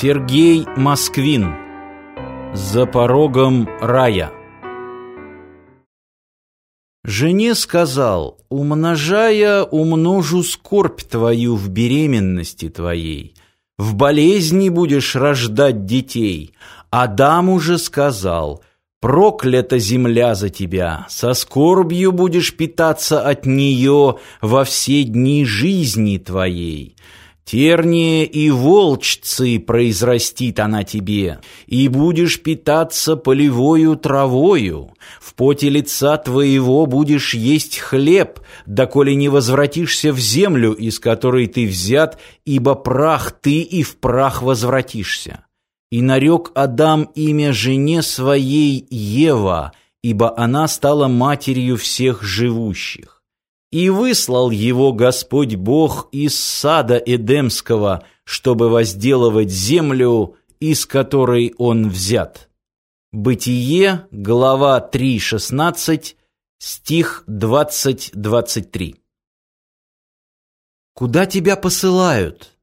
Сергей Москвин За порогом рая Жене сказал, умножая, умножу скорбь твою в беременности твоей, в болезни будешь рождать детей. Адам уже сказал, проклята земля за тебя, со скорбью будешь питаться от нее во все дни жизни твоей. Терние и волчцы произрастит она тебе, и будешь питаться полевою травою. В поте лица твоего будешь есть хлеб, доколе не возвратишься в землю, из которой ты взят, ибо прах ты и в прах возвратишься. И нарек Адам имя жене своей Ева, ибо она стала матерью всех живущих. И выслал его Господь Бог из сада Эдемского, чтобы возделывать землю, из которой он взят. Бытие, глава 3.16, стих 20-23. «Куда тебя посылают?»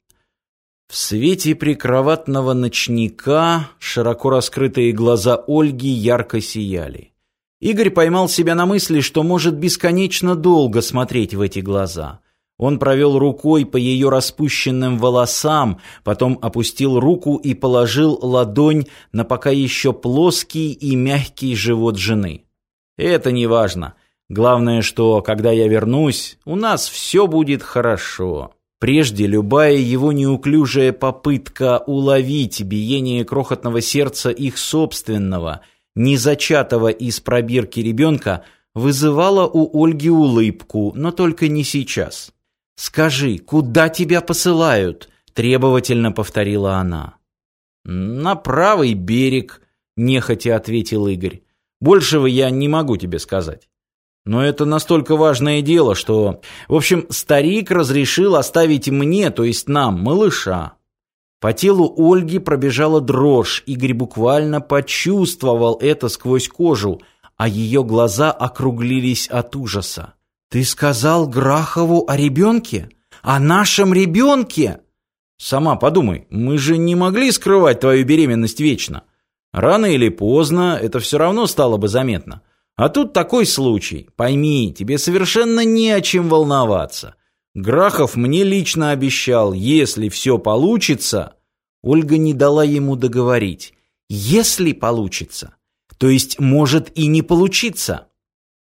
В свете прикроватного ночника широко раскрытые глаза Ольги ярко сияли. Игорь поймал себя на мысли, что может бесконечно долго смотреть в эти глаза. Он провел рукой по ее распущенным волосам, потом опустил руку и положил ладонь на пока еще плоский и мягкий живот жены. «Это не важно. Главное, что, когда я вернусь, у нас все будет хорошо». Прежде любая его неуклюжая попытка уловить биение крохотного сердца их собственного – незачатого из пробирки ребенка вызывала у Ольги улыбку, но только не сейчас. «Скажи, куда тебя посылают?» – требовательно повторила она. «На правый берег», – нехотя ответил Игорь. «Большего я не могу тебе сказать». Но это настолько важное дело, что... В общем, старик разрешил оставить мне, то есть нам, малыша. По телу Ольги пробежала дрожь, Игорь буквально почувствовал это сквозь кожу, а ее глаза округлились от ужаса. «Ты сказал Грахову о ребенке? О нашем ребенке?» «Сама подумай, мы же не могли скрывать твою беременность вечно. Рано или поздно это все равно стало бы заметно. А тут такой случай. Пойми, тебе совершенно не о чем волноваться. Грахов мне лично обещал, если все получится... Ольга не дала ему договорить. Если получится. То есть может и не получиться.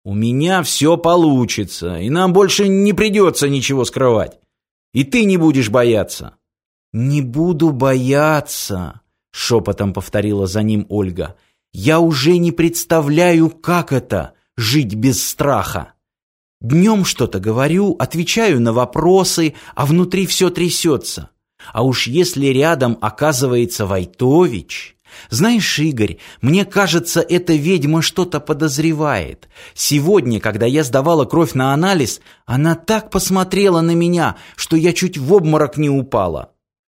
У меня все получится, и нам больше не придется ничего скрывать. И ты не будешь бояться. Не буду бояться, шепотом повторила за ним Ольга. Я уже не представляю, как это — жить без страха. Днем что-то говорю, отвечаю на вопросы, а внутри все трясется. А уж если рядом оказывается Войтович... Знаешь, Игорь, мне кажется, эта ведьма что-то подозревает. Сегодня, когда я сдавала кровь на анализ, она так посмотрела на меня, что я чуть в обморок не упала.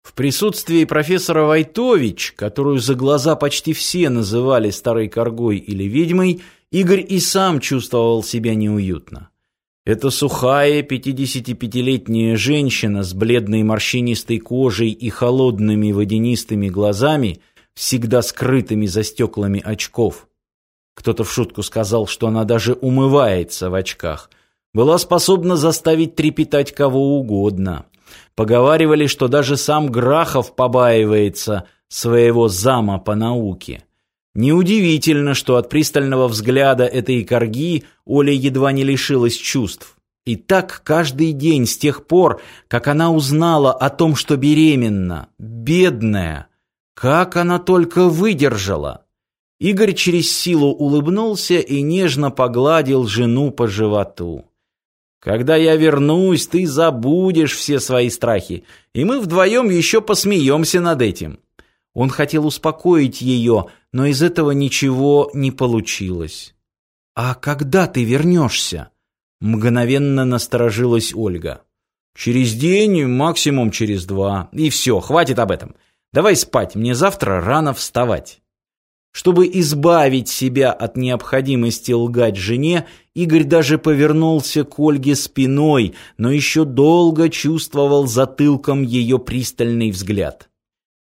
В присутствии профессора Войтович, которую за глаза почти все называли старой коргой или ведьмой, Игорь и сам чувствовал себя неуютно. Эта сухая 55-летняя женщина с бледной морщинистой кожей и холодными водянистыми глазами, всегда скрытыми за стеклами очков. Кто-то в шутку сказал, что она даже умывается в очках. Была способна заставить трепетать кого угодно. Поговаривали, что даже сам Грахов побаивается своего зама по науке. Неудивительно, что от пристального взгляда этой корги Оля едва не лишилась чувств. И так каждый день с тех пор, как она узнала о том, что беременна, бедная, как она только выдержала. Игорь через силу улыбнулся и нежно погладил жену по животу. «Когда я вернусь, ты забудешь все свои страхи, и мы вдвоем еще посмеемся над этим». Он хотел успокоить ее, но из этого ничего не получилось. «А когда ты вернешься?» Мгновенно насторожилась Ольга. «Через день, максимум через два. И все, хватит об этом. Давай спать, мне завтра рано вставать». Чтобы избавить себя от необходимости лгать жене, Игорь даже повернулся к Ольге спиной, но еще долго чувствовал затылком ее пристальный взгляд.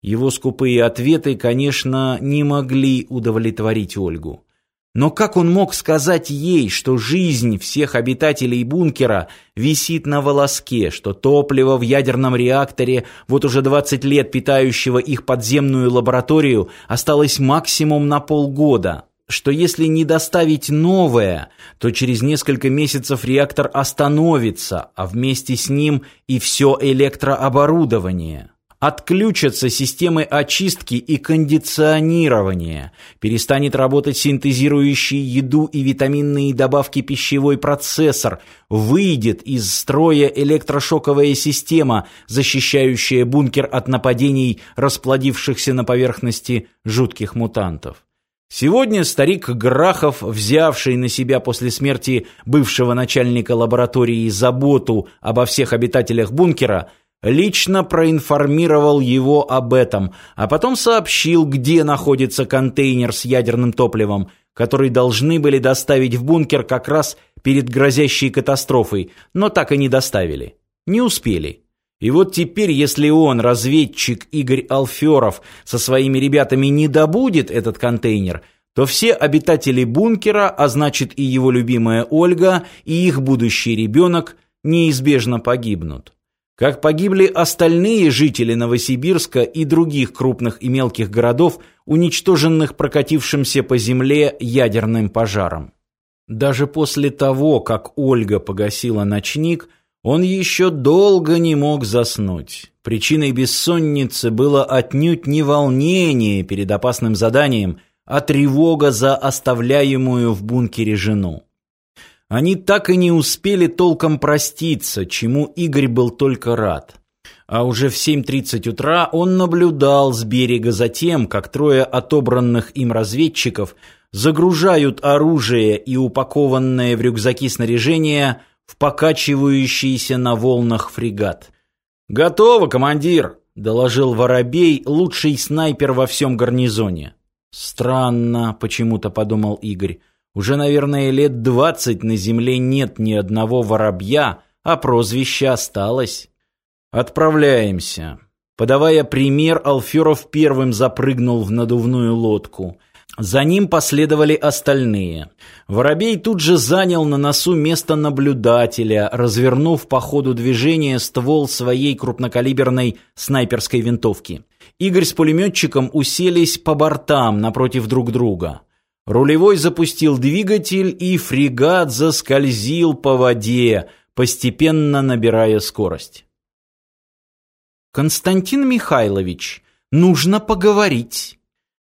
Его скупые ответы, конечно, не могли удовлетворить Ольгу. Но как он мог сказать ей, что жизнь всех обитателей бункера висит на волоске, что топливо в ядерном реакторе, вот уже 20 лет питающего их подземную лабораторию, осталось максимум на полгода, что если не доставить новое, то через несколько месяцев реактор остановится, а вместе с ним и все электрооборудование? Отключатся системы очистки и кондиционирования, перестанет работать синтезирующий еду и витаминные добавки пищевой процессор, выйдет из строя электрошоковая система, защищающая бункер от нападений расплодившихся на поверхности жутких мутантов. Сегодня старик Грахов, взявший на себя после смерти бывшего начальника лаборатории заботу обо всех обитателях бункера, лично проинформировал его об этом, а потом сообщил, где находится контейнер с ядерным топливом, который должны были доставить в бункер как раз перед грозящей катастрофой, но так и не доставили. Не успели. И вот теперь, если он, разведчик Игорь Алферов, со своими ребятами не добудет этот контейнер, то все обитатели бункера, а значит и его любимая Ольга, и их будущий ребенок, неизбежно погибнут как погибли остальные жители Новосибирска и других крупных и мелких городов, уничтоженных прокатившимся по земле ядерным пожаром. Даже после того, как Ольга погасила ночник, он еще долго не мог заснуть. Причиной бессонницы было отнюдь не волнение перед опасным заданием, а тревога за оставляемую в бункере жену. Они так и не успели толком проститься, чему Игорь был только рад. А уже в 7.30 утра он наблюдал с берега за тем, как трое отобранных им разведчиков загружают оружие и упакованное в рюкзаки снаряжение в покачивающийся на волнах фрегат. «Готово, командир!» – доложил Воробей, лучший снайпер во всем гарнизоне. «Странно», – почему-то подумал Игорь. Уже, наверное, лет двадцать на земле нет ни одного воробья, а прозвище осталось. Отправляемся. Подавая пример, Алферов первым запрыгнул в надувную лодку. За ним последовали остальные. Воробей тут же занял на носу место наблюдателя, развернув по ходу движения ствол своей крупнокалиберной снайперской винтовки. Игорь с пулеметчиком уселись по бортам напротив друг друга. Рулевой запустил двигатель, и фрегат заскользил по воде, постепенно набирая скорость. «Константин Михайлович, нужно поговорить».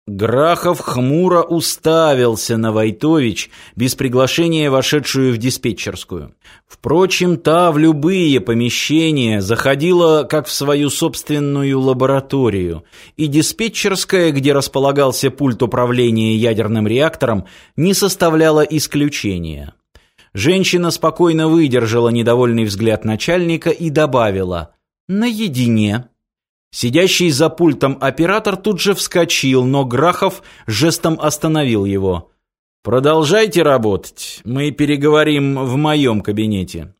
Грахов хмуро уставился на Войтович, без приглашения вошедшую в диспетчерскую. Впрочем, та в любые помещения заходила как в свою собственную лабораторию, и диспетчерская, где располагался пульт управления ядерным реактором, не составляла исключения. Женщина спокойно выдержала недовольный взгляд начальника и добавила «наедине». Сидящий за пультом оператор тут же вскочил, но Грахов жестом остановил его. «Продолжайте работать, мы переговорим в моем кабинете».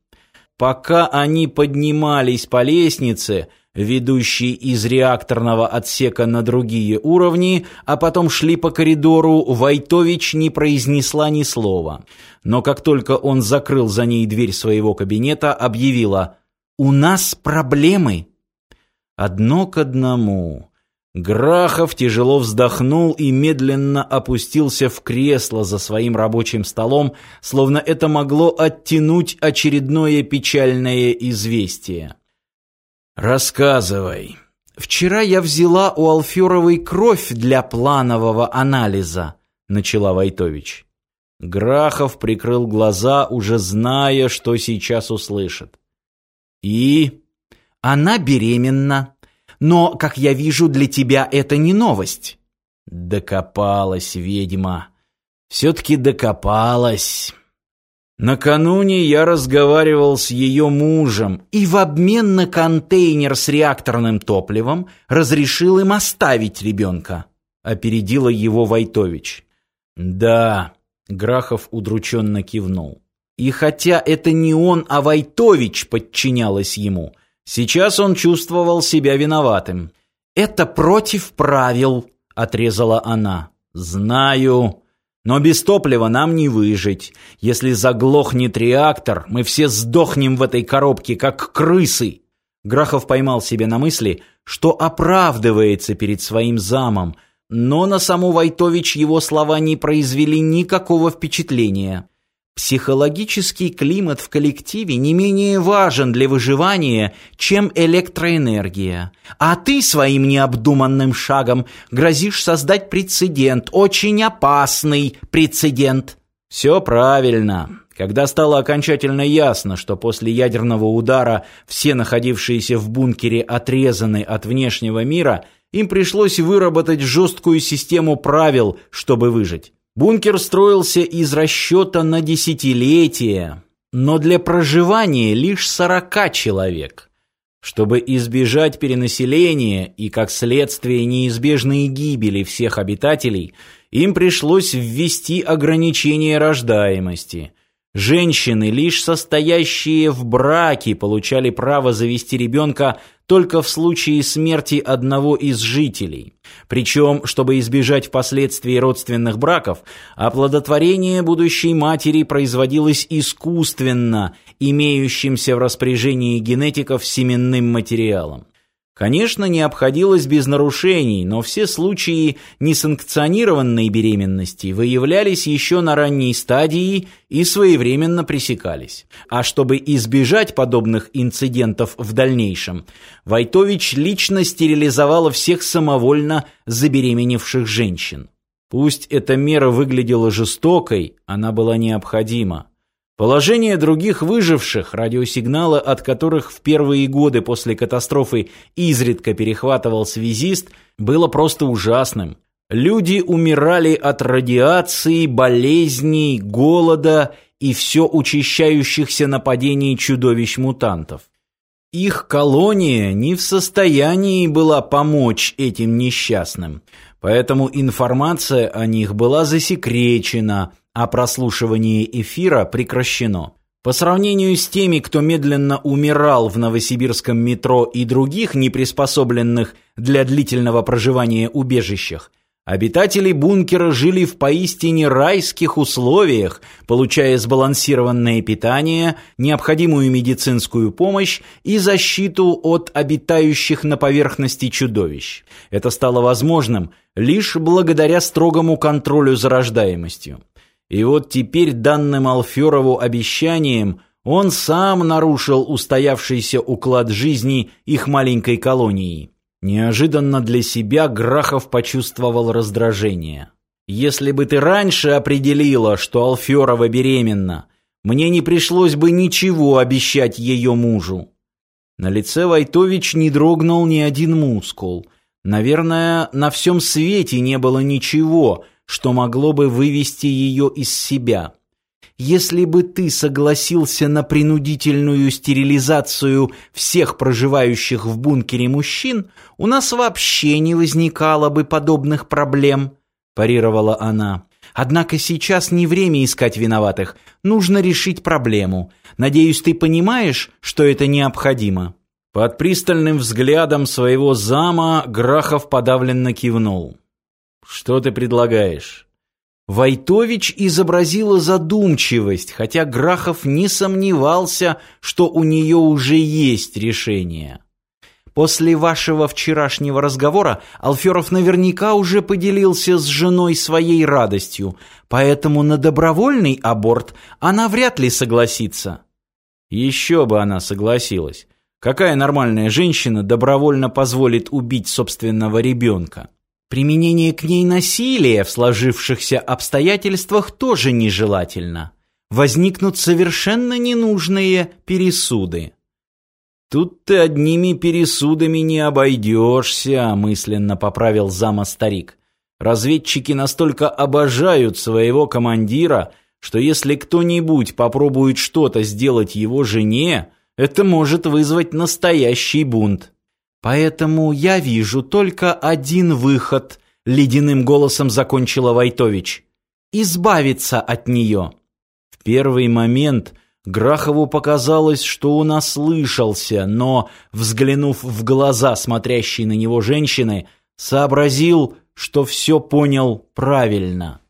Пока они поднимались по лестнице, ведущей из реакторного отсека на другие уровни, а потом шли по коридору, Войтович не произнесла ни слова. Но как только он закрыл за ней дверь своего кабинета, объявила «У нас проблемы». Одно к одному. Грахов тяжело вздохнул и медленно опустился в кресло за своим рабочим столом, словно это могло оттянуть очередное печальное известие. «Рассказывай. Вчера я взяла у Алферовой кровь для планового анализа», — начала Войтович. Грахов прикрыл глаза, уже зная, что сейчас услышит. «И?» Она беременна. Но, как я вижу, для тебя это не новость. Докопалась ведьма. Все-таки докопалась. Накануне я разговаривал с ее мужем и в обмен на контейнер с реакторным топливом разрешил им оставить ребенка. Опередила его Войтович. Да, Грахов удрученно кивнул. И хотя это не он, а Войтович подчинялась ему – Сейчас он чувствовал себя виноватым. «Это против правил», — отрезала она. «Знаю. Но без топлива нам не выжить. Если заглохнет реактор, мы все сдохнем в этой коробке, как крысы». Грахов поймал себя на мысли, что оправдывается перед своим замом, но на саму Войтович его слова не произвели никакого впечатления. Психологический климат в коллективе не менее важен для выживания, чем электроэнергия. А ты своим необдуманным шагом грозишь создать прецедент, очень опасный прецедент. Все правильно. Когда стало окончательно ясно, что после ядерного удара все находившиеся в бункере отрезаны от внешнего мира, им пришлось выработать жесткую систему правил, чтобы выжить. Бункер строился из расчета на десятилетия, но для проживания лишь сорока человек. Чтобы избежать перенаселения и, как следствие, неизбежной гибели всех обитателей, им пришлось ввести ограничение рождаемости. Женщины, лишь состоящие в браке, получали право завести ребенка только в случае смерти одного из жителей. Причем, чтобы избежать впоследствии родственных браков, оплодотворение будущей матери производилось искусственно, имеющимся в распоряжении генетиков семенным материалом. Конечно, не обходилось без нарушений, но все случаи несанкционированной беременности выявлялись еще на ранней стадии и своевременно пресекались. А чтобы избежать подобных инцидентов в дальнейшем, Войтович лично стерилизовала всех самовольно забеременевших женщин. Пусть эта мера выглядела жестокой, она была необходима. Положение других выживших, радиосигналы от которых в первые годы после катастрофы изредка перехватывал связист, было просто ужасным. Люди умирали от радиации, болезней, голода и все учащающихся нападений чудовищ-мутантов. Их колония не в состоянии была помочь этим несчастным, поэтому информация о них была засекречена – а прослушивание эфира прекращено. По сравнению с теми, кто медленно умирал в новосибирском метро и других неприспособленных для длительного проживания убежищах, обитатели бункера жили в поистине райских условиях, получая сбалансированное питание, необходимую медицинскую помощь и защиту от обитающих на поверхности чудовищ. Это стало возможным лишь благодаря строгому контролю за рождаемостью. И вот теперь данным Алферову обещанием он сам нарушил устоявшийся уклад жизни их маленькой колонии. Неожиданно для себя Грахов почувствовал раздражение. «Если бы ты раньше определила, что Алферова беременна, мне не пришлось бы ничего обещать ее мужу». На лице Войтович не дрогнул ни один мускул. Наверное, на всем свете не было ничего – что могло бы вывести ее из себя. Если бы ты согласился на принудительную стерилизацию всех проживающих в бункере мужчин, у нас вообще не возникало бы подобных проблем, парировала она. Однако сейчас не время искать виноватых, нужно решить проблему. Надеюсь, ты понимаешь, что это необходимо. Под пристальным взглядом своего зама Грахов подавленно кивнул. Что ты предлагаешь? Войтович изобразила задумчивость, хотя Грахов не сомневался, что у нее уже есть решение. После вашего вчерашнего разговора Алферов наверняка уже поделился с женой своей радостью, поэтому на добровольный аборт она вряд ли согласится. Еще бы она согласилась. Какая нормальная женщина добровольно позволит убить собственного ребенка? Применение к ней насилия в сложившихся обстоятельствах тоже нежелательно. Возникнут совершенно ненужные пересуды. «Тут ты одними пересудами не обойдешься», — мысленно поправил зама старик. «Разведчики настолько обожают своего командира, что если кто-нибудь попробует что-то сделать его жене, это может вызвать настоящий бунт». Поэтому я вижу только один выход, ледяным голосом закончила Войтович. Избавиться от нее. В первый момент Грахову показалось, что он ослышался, но, взглянув в глаза смотрящей на него женщины, сообразил, что все понял правильно.